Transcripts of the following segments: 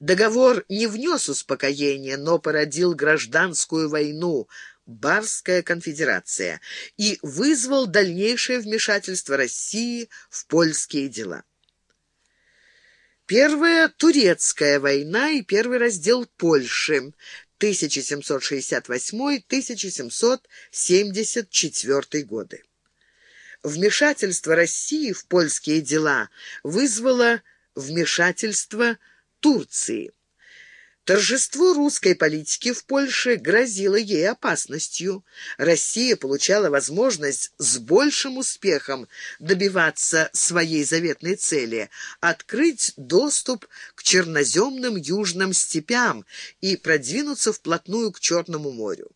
Договор не внес успокоения, но породил гражданскую войну, Барская конфедерация, и вызвал дальнейшее вмешательство России в польские дела. Первая Турецкая война и первый раздел Польши 1768-1774 годы. Вмешательство России в польские дела вызвало вмешательство Турции. Торжество русской политики в Польше грозило ей опасностью. Россия получала возможность с большим успехом добиваться своей заветной цели – открыть доступ к черноземным южным степям и продвинуться вплотную к Черному морю.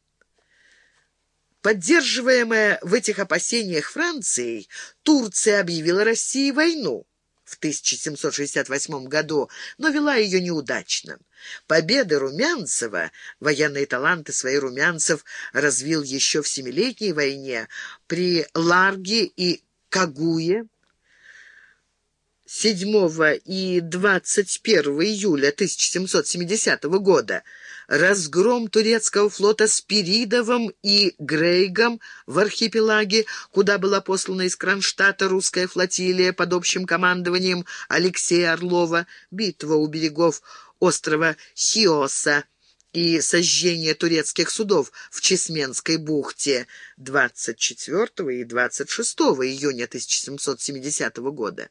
Поддерживаемая в этих опасениях Францией, Турция объявила России войну 1768 году, но вела ее неудачно. Победы Румянцева, военные таланты свои Румянцев развил еще в Семилетней войне, при Ларге и Кагуе, 7 и 21 июля 1770 года разгром турецкого флота Спиридовым и Грейгом в архипелаге, куда была послана из Кронштадта русская флотилия под общим командованием Алексея Орлова, битва у берегов острова Хиоса и сожжение турецких судов в Чесменской бухте 24 и 26 июня 1770 года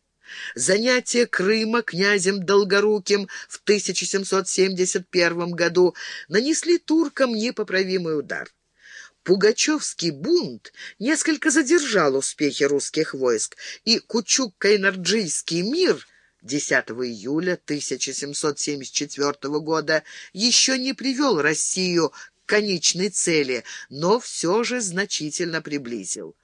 занятие Крыма князем Долгоруким в 1771 году нанесли туркам непоправимый удар. Пугачевский бунт несколько задержал успехи русских войск, и Кучук-Кайнарджийский мир 10 июля 1774 года еще не привел Россию к конечной цели, но все же значительно приблизил.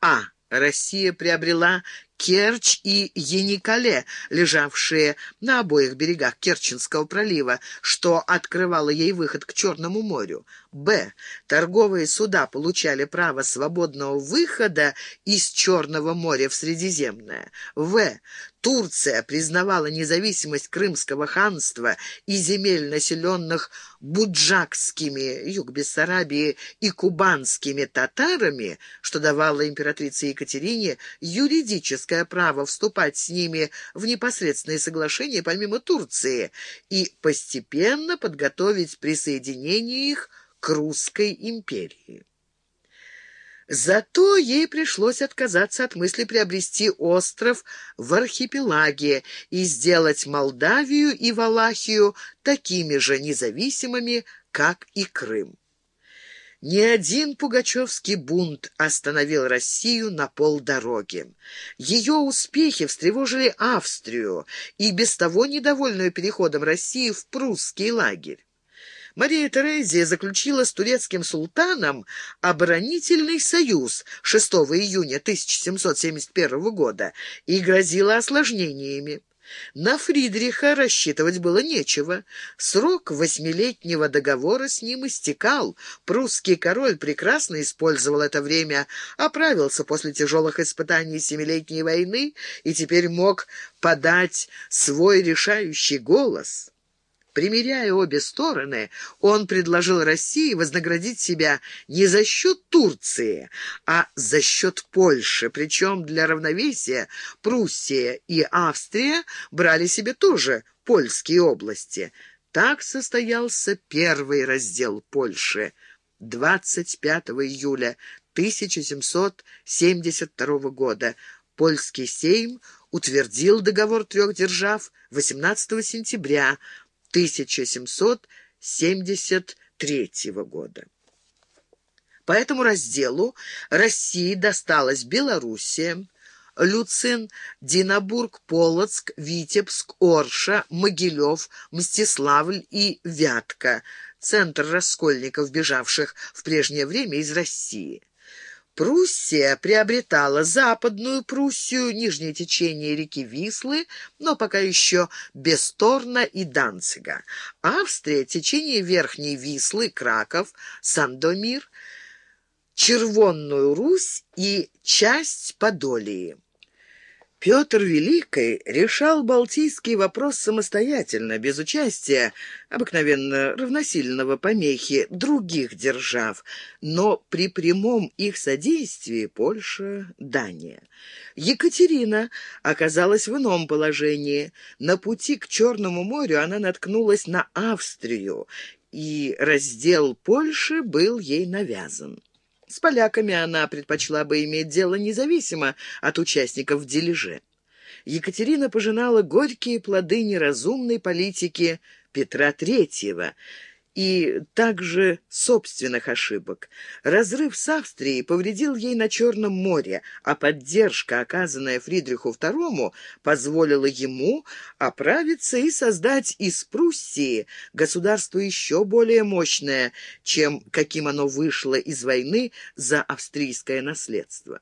А. Россия приобрела Керчь и Еникале, лежавшие на обоих берегах Керченского пролива, что открывало ей выход к Черному морю. Б. Торговые суда получали право свободного выхода из Черного моря в Средиземное. В. Турция признавала независимость Крымского ханства и земель, населенных буджакскими, юг Бессарабии, и кубанскими татарами, что давало императрице Екатерине юридическое право вступать с ними в непосредственные соглашения помимо Турции и постепенно подготовить присоединение их к Русской империи. Зато ей пришлось отказаться от мысли приобрести остров в архипелаге и сделать Молдавию и Валахию такими же независимыми, как и Крым. Ни один пугачевский бунт остановил Россию на полдороги. Ее успехи встревожили Австрию и без того недовольную переходом России в прусский лагерь. Мария Терезия заключила с турецким султаном оборонительный союз 6 июня 1771 года и грозила осложнениями. На Фридриха рассчитывать было нечего. Срок восьмилетнего договора с ним истекал. Прусский король прекрасно использовал это время, оправился после тяжелых испытаний Семилетней войны и теперь мог подать свой решающий голос. Примеряя обе стороны, он предложил России вознаградить себя не за счет Турции, а за счет Польши, причем для равновесия Пруссия и Австрия брали себе тоже польские области. Так состоялся первый раздел Польши 25 июля 1772 года. Польский сейм утвердил договор трех держав 18 сентября 1773 года. По этому разделу России досталась Белоруссия, Люцин, Динабург, Полоцк, Витебск, Орша, Могилев, Мстиславль и Вятка, центр раскольников, бежавших в прежнее время из России. Пруссия приобретала Западную Пруссию, нижнее течение реки Вислы, но пока еще без Торна и Данцига. Австрия — течение Верхней Вислы, Краков, Сандомир, Червонную Русь и часть Подолии. Петр Великий решал Балтийский вопрос самостоятельно, без участия, обыкновенно равносильного помехи, других держав, но при прямом их содействии Польша, Дания. Екатерина оказалась в ином положении. На пути к Черному морю она наткнулась на Австрию, и раздел Польши был ей навязан. С поляками она предпочла бы иметь дело независимо от участников в дележе. Екатерина пожинала горькие плоды неразумной политики Петра Третьего – и также собственных ошибок. Разрыв с Австрией повредил ей на Черном море, а поддержка, оказанная Фридриху II, позволила ему оправиться и создать из Пруссии государство еще более мощное, чем каким оно вышло из войны за австрийское наследство.